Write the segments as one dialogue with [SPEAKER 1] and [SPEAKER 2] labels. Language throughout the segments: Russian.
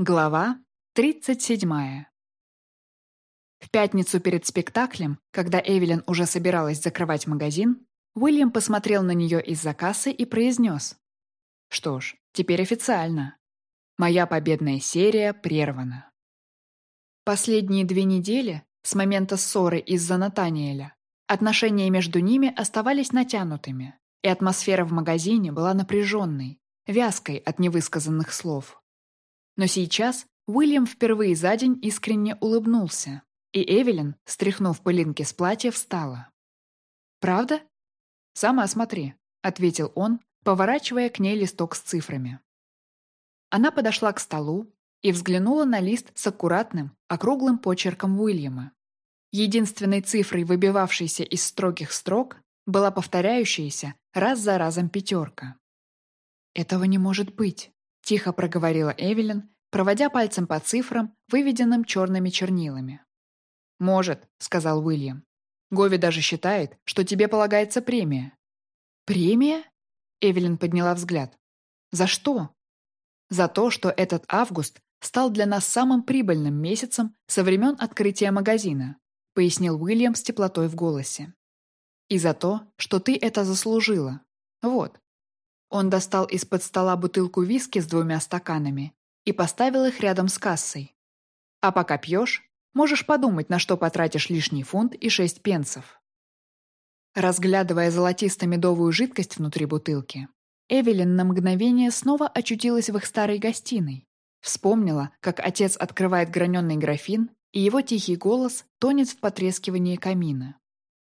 [SPEAKER 1] Глава 37. В пятницу перед спектаклем, когда Эвелин уже собиралась закрывать магазин, Уильям посмотрел на нее из-за кассы и произнес. «Что ж, теперь официально. Моя победная серия прервана». Последние две недели, с момента ссоры из-за Натаниэля, отношения между ними оставались натянутыми, и атмосфера в магазине была напряженной, вязкой от невысказанных слов. Но сейчас Уильям впервые за день искренне улыбнулся, и Эвелин, стряхнув пылинки с платья, встала. «Правда?» «Сама смотри», — ответил он, поворачивая к ней листок с цифрами. Она подошла к столу и взглянула на лист с аккуратным, округлым почерком Уильяма. Единственной цифрой, выбивавшейся из строгих строк, была повторяющаяся раз за разом пятерка. «Этого не может быть», Тихо проговорила Эвелин, проводя пальцем по цифрам, выведенным черными чернилами. «Может», — сказал Уильям. «Гови даже считает, что тебе полагается премия». «Премия?» — Эвелин подняла взгляд. «За что?» «За то, что этот август стал для нас самым прибыльным месяцем со времен открытия магазина», — пояснил Уильям с теплотой в голосе. «И за то, что ты это заслужила. Вот, он достал из-под стола бутылку виски с двумя стаканами и поставил их рядом с кассой. А пока пьешь, можешь подумать, на что потратишь лишний фунт и шесть пенсов. Разглядывая золотисто-медовую жидкость внутри бутылки, Эвелин на мгновение снова очутилась в их старой гостиной. Вспомнила, как отец открывает граненый графин, и его тихий голос тонет в потрескивании камина.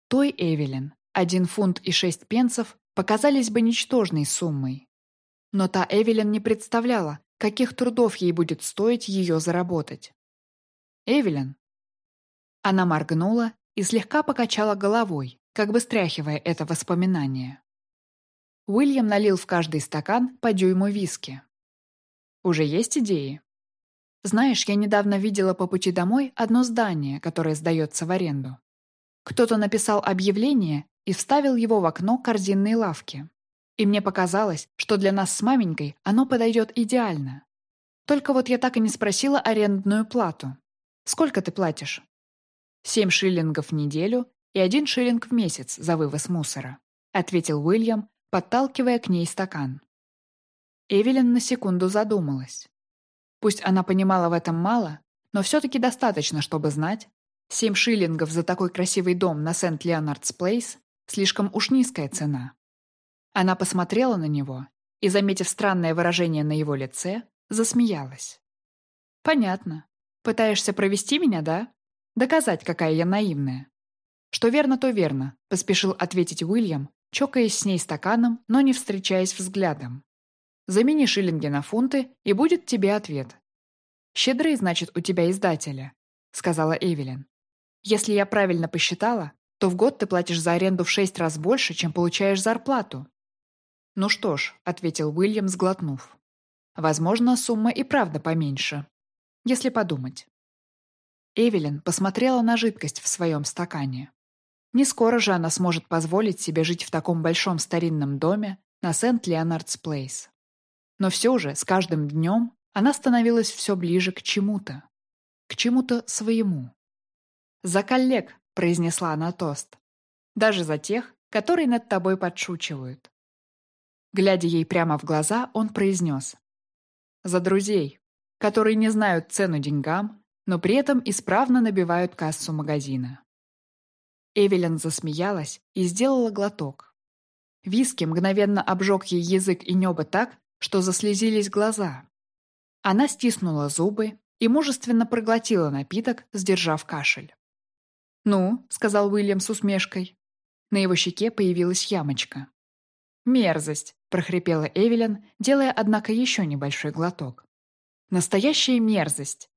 [SPEAKER 1] Той Эвелин, один фунт и шесть пенсов, показались бы ничтожной суммой. Но та Эвелин не представляла, каких трудов ей будет стоить ее заработать. «Эвелин?» Она моргнула и слегка покачала головой, как бы стряхивая это воспоминание. Уильям налил в каждый стакан по дюйму виски. «Уже есть идеи?» «Знаешь, я недавно видела по пути домой одно здание, которое сдается в аренду. Кто-то написал объявление и вставил его в окно корзинной лавки. И мне показалось, что для нас с маменькой оно подойдет идеально. Только вот я так и не спросила арендную плату. Сколько ты платишь? Семь шиллингов в неделю и один шиллинг в месяц за вывоз мусора, ответил Уильям, подталкивая к ней стакан. Эвелин на секунду задумалась. Пусть она понимала в этом мало, но все-таки достаточно, чтобы знать, семь шиллингов за такой красивый дом на Сент-Леонардс Плейс Слишком уж низкая цена. Она посмотрела на него и, заметив странное выражение на его лице, засмеялась. «Понятно. Пытаешься провести меня, да? Доказать, какая я наивная». «Что верно, то верно», — поспешил ответить Уильям, чокаясь с ней стаканом, но не встречаясь взглядом. «Замени шиллинги на фунты, и будет тебе ответ». «Щедрый, значит, у тебя издателя», — сказала Эвелин. «Если я правильно посчитала, то в год ты платишь за аренду в шесть раз больше, чем получаешь зарплату. «Ну что ж», — ответил Уильям, сглотнув. «Возможно, сумма и правда поменьше. Если подумать». Эвелин посмотрела на жидкость в своем стакане. Не скоро же она сможет позволить себе жить в таком большом старинном доме на Сент-Леонардс Плейс. Но все же, с каждым днем, она становилась все ближе к чему-то. К чему-то своему. «За коллег!» — произнесла она тост. «Даже за тех, которые над тобой подшучивают». Глядя ей прямо в глаза, он произнес. «За друзей, которые не знают цену деньгам, но при этом исправно набивают кассу магазина». Эвелин засмеялась и сделала глоток. Виски мгновенно обжег ей язык и небо так, что заслезились глаза. Она стиснула зубы и мужественно проглотила напиток, сдержав кашель. «Ну», — сказал Уильям с усмешкой. На его щеке появилась ямочка. «Мерзость», — прохрипела Эвелин, делая, однако, еще небольшой глоток. «Настоящая мерзость.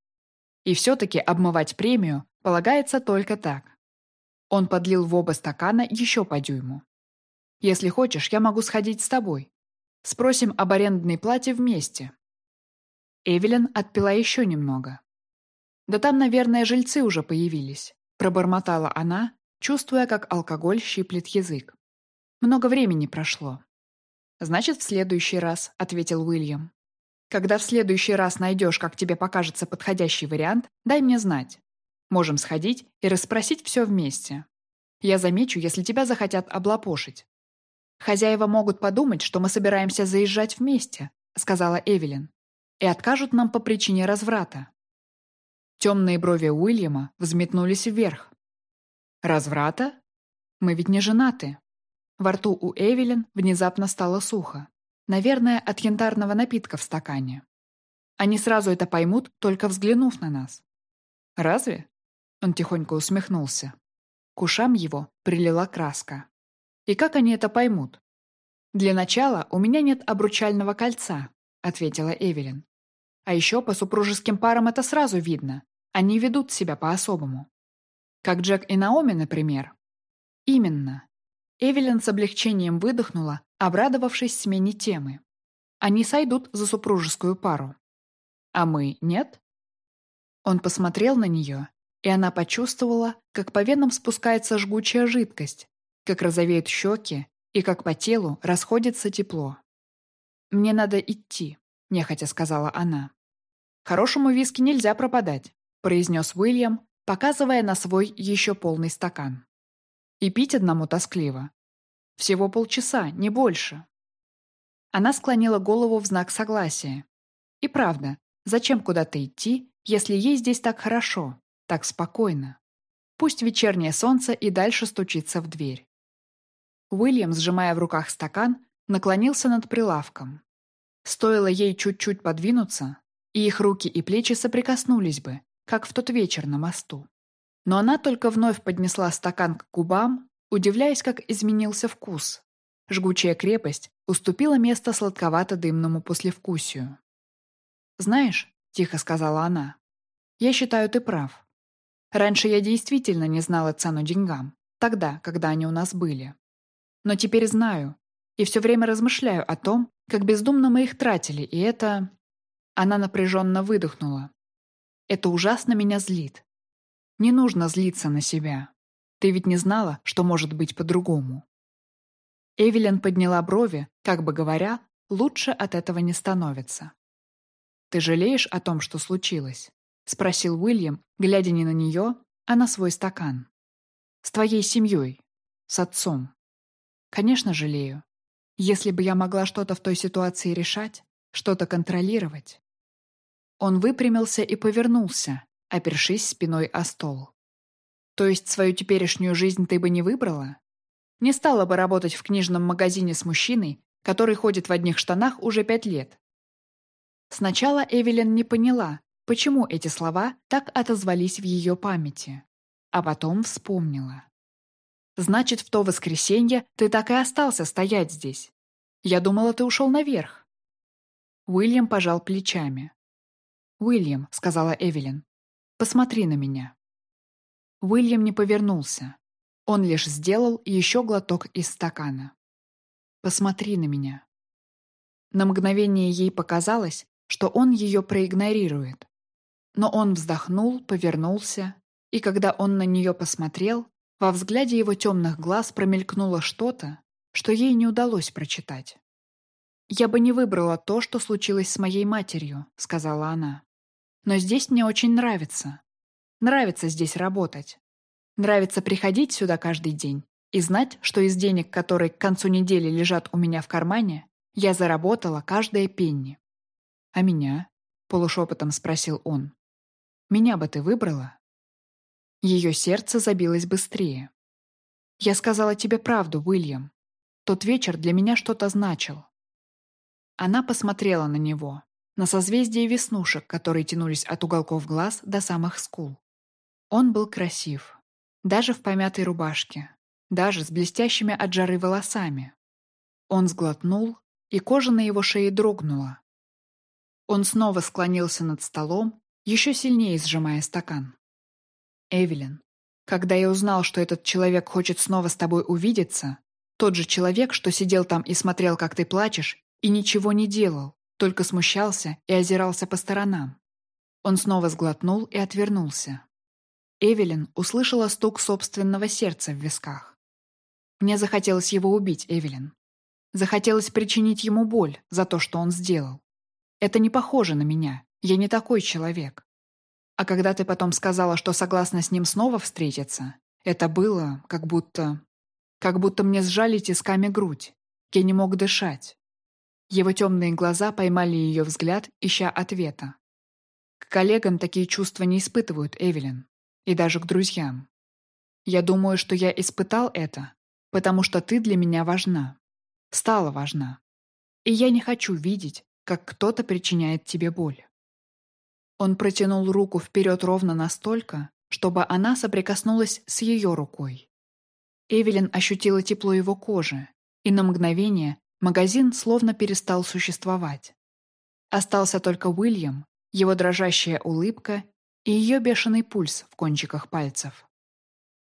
[SPEAKER 1] И все-таки обмывать премию полагается только так». Он подлил в оба стакана еще по дюйму. «Если хочешь, я могу сходить с тобой. Спросим об арендной плате вместе». Эвелин отпила еще немного. «Да там, наверное, жильцы уже появились. Пробормотала она, чувствуя, как алкоголь щиплет язык. Много времени прошло. «Значит, в следующий раз», — ответил Уильям. Когда в следующий раз найдешь, как тебе покажется подходящий вариант, дай мне знать. Можем сходить и расспросить все вместе. Я замечу, если тебя захотят облапошить. Хозяева могут подумать, что мы собираемся заезжать вместе, сказала Эвелин, и откажут нам по причине разврата. Темные брови Уильяма взметнулись вверх. «Разврата? Мы ведь не женаты». Во рту у Эвелин внезапно стало сухо. Наверное, от янтарного напитка в стакане. Они сразу это поймут, только взглянув на нас. «Разве?» Он тихонько усмехнулся. К ушам его прилила краска. «И как они это поймут?» «Для начала у меня нет обручального кольца», — ответила Эвелин. «А еще по супружеским парам это сразу видно. Они ведут себя по-особому. Как Джек и Наоми, например». «Именно». Эвелин с облегчением выдохнула, обрадовавшись смене темы. Они сойдут за супружескую пару. А мы нет? Он посмотрел на нее, и она почувствовала, как по венам спускается жгучая жидкость, как розовеют щеки и как по телу расходится тепло. «Мне надо идти», — нехотя сказала она. «Хорошему виски нельзя пропадать», — произнес Уильям, показывая на свой еще полный стакан. «И пить одному тоскливо. Всего полчаса, не больше. Она склонила голову в знак согласия. И правда, зачем куда-то идти, если ей здесь так хорошо, так спокойно? Пусть вечернее солнце и дальше стучится в дверь. Уильям, сжимая в руках стакан, наклонился над прилавком. Стоило ей чуть-чуть подвинуться, и их руки и плечи соприкоснулись бы, как в тот вечер на мосту. Но она только вновь поднесла стакан к губам удивляясь, как изменился вкус. Жгучая крепость уступила место сладковато-дымному послевкусию. «Знаешь», — тихо сказала она, — «я считаю, ты прав. Раньше я действительно не знала цену деньгам, тогда, когда они у нас были. Но теперь знаю, и все время размышляю о том, как бездумно мы их тратили, и это...» Она напряженно выдохнула. «Это ужасно меня злит. Не нужно злиться на себя. Ты ведь не знала, что может быть по-другому. Эвелин подняла брови, как бы говоря, лучше от этого не становится. «Ты жалеешь о том, что случилось?» — спросил Уильям, глядя не на нее, а на свой стакан. «С твоей семьей, с отцом». «Конечно, жалею. Если бы я могла что-то в той ситуации решать, что-то контролировать». Он выпрямился и повернулся, опершись спиной о стол. То есть свою теперешнюю жизнь ты бы не выбрала? Не стала бы работать в книжном магазине с мужчиной, который ходит в одних штанах уже пять лет. Сначала Эвелин не поняла, почему эти слова так отозвались в ее памяти. А потом вспомнила. «Значит, в то воскресенье ты так и остался стоять здесь. Я думала, ты ушел наверх». Уильям пожал плечами. «Уильям», — сказала Эвелин, — «посмотри на меня». Уильям не повернулся. Он лишь сделал еще глоток из стакана. «Посмотри на меня». На мгновение ей показалось, что он ее проигнорирует. Но он вздохнул, повернулся, и когда он на нее посмотрел, во взгляде его темных глаз промелькнуло что-то, что ей не удалось прочитать. «Я бы не выбрала то, что случилось с моей матерью», — сказала она. «Но здесь мне очень нравится. Нравится здесь работать. Нравится приходить сюда каждый день и знать, что из денег, которые к концу недели лежат у меня в кармане, я заработала каждая пенни. «А меня?» — полушепотом спросил он. «Меня бы ты выбрала?» Ее сердце забилось быстрее. «Я сказала тебе правду, Уильям. Тот вечер для меня что-то значил». Она посмотрела на него, на созвездие веснушек, которые тянулись от уголков глаз до самых скул. Он был красив. Даже в помятой рубашке. Даже с блестящими от жары волосами. Он сглотнул, и кожа на его шее дрогнула. Он снова склонился над столом, еще сильнее сжимая стакан. «Эвелин, когда я узнал, что этот человек хочет снова с тобой увидеться, тот же человек, что сидел там и смотрел, как ты плачешь, и ничего не делал, только смущался и озирался по сторонам. Он снова сглотнул и отвернулся. Эвелин услышала стук собственного сердца в висках. Мне захотелось его убить, Эвелин. Захотелось причинить ему боль за то, что он сделал. Это не похоже на меня. Я не такой человек. А когда ты потом сказала, что согласна с ним снова встретиться, это было как будто... Как будто мне сжали тисками грудь. Я не мог дышать. Его темные глаза поймали ее взгляд, ища ответа. К коллегам такие чувства не испытывают, Эвелин. И даже к друзьям. Я думаю, что я испытал это, потому что ты для меня важна. Стала важна. И я не хочу видеть, как кто-то причиняет тебе боль. Он протянул руку вперед ровно настолько, чтобы она соприкоснулась с ее рукой. Эвелин ощутила тепло его кожи, и на мгновение магазин словно перестал существовать. Остался только Уильям, его дрожащая улыбка и ее бешеный пульс в кончиках пальцев.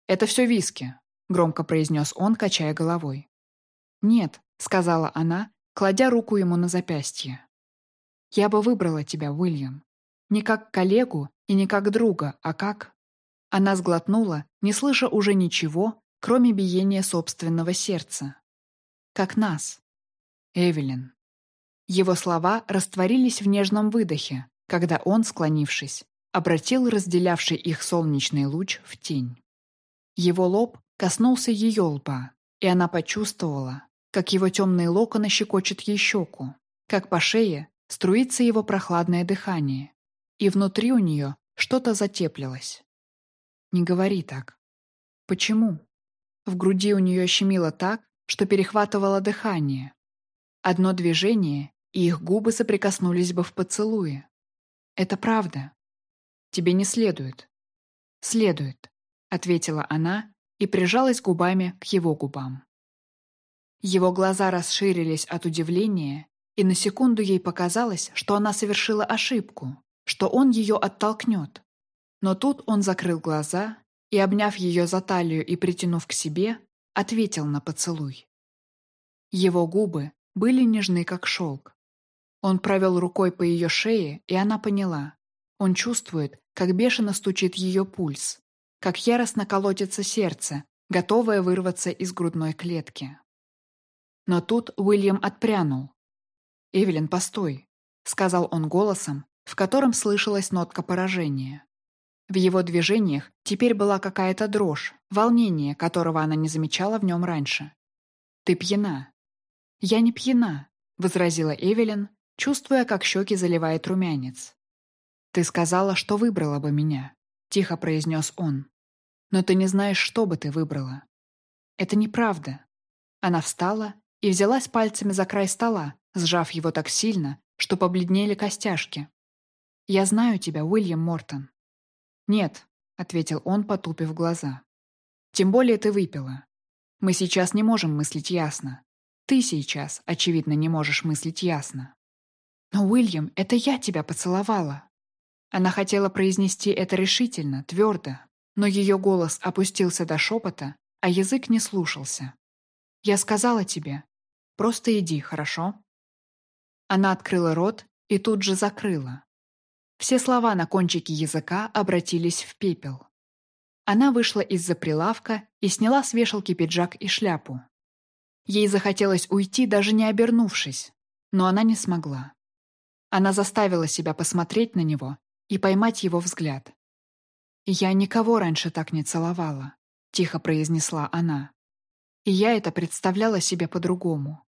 [SPEAKER 1] «Это все виски», — громко произнес он, качая головой. «Нет», — сказала она, кладя руку ему на запястье. «Я бы выбрала тебя, Уильям. Не как коллегу и не как друга, а как...» Она сглотнула, не слыша уже ничего, кроме биения собственного сердца. «Как нас». Эвелин. Его слова растворились в нежном выдохе, когда он, склонившись, обратил разделявший их солнечный луч в тень. Его лоб коснулся ее лба, и она почувствовала, как его темные локоны щекочут ей щеку, как по шее струится его прохладное дыхание, и внутри у нее что-то затеплилось. «Не говори так». «Почему?» В груди у нее щемило так, что перехватывало дыхание. Одно движение, и их губы соприкоснулись бы в поцелуе. «Это правда. Тебе не следует». «Следует», — ответила она и прижалась губами к его губам. Его глаза расширились от удивления, и на секунду ей показалось, что она совершила ошибку, что он ее оттолкнет. Но тут он закрыл глаза и, обняв ее за талию и притянув к себе, ответил на поцелуй. Его губы были нежны, как шелк. Он провел рукой по ее шее, и она поняла. Он чувствует, как бешено стучит ее пульс, как яростно колотится сердце, готовое вырваться из грудной клетки. Но тут Уильям отпрянул. «Эвелин, постой», — сказал он голосом, в котором слышалась нотка поражения. В его движениях теперь была какая-то дрожь, волнение, которого она не замечала в нем раньше. «Ты пьяна». «Я не пьяна», — возразила Эвелин, чувствуя, как щеки заливает румянец. «Ты сказала, что выбрала бы меня», — тихо произнес он. «Но ты не знаешь, что бы ты выбрала». «Это неправда». Она встала и взялась пальцами за край стола, сжав его так сильно, что побледнели костяшки. «Я знаю тебя, Уильям Мортон». «Нет», — ответил он, потупив глаза. «Тем более ты выпила. Мы сейчас не можем мыслить ясно. Ты сейчас, очевидно, не можешь мыслить ясно». «Но, Уильям, это я тебя поцеловала». Она хотела произнести это решительно, твердо, но ее голос опустился до шепота, а язык не слушался. «Я сказала тебе. Просто иди, хорошо?» Она открыла рот и тут же закрыла. Все слова на кончике языка обратились в пепел. Она вышла из-за прилавка и сняла с вешалки пиджак и шляпу. Ей захотелось уйти, даже не обернувшись, но она не смогла. Она заставила себя посмотреть на него и поймать его взгляд. «Я никого раньше так не целовала», — тихо произнесла она. И я это представляла себе по-другому.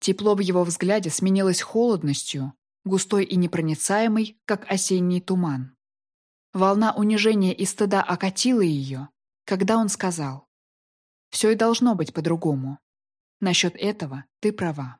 [SPEAKER 1] Тепло в его взгляде сменилось холодностью, густой и непроницаемый, как осенний туман. Волна унижения и стыда окатила ее, когда он сказал, «Все и должно быть по-другому. Насчет этого ты права».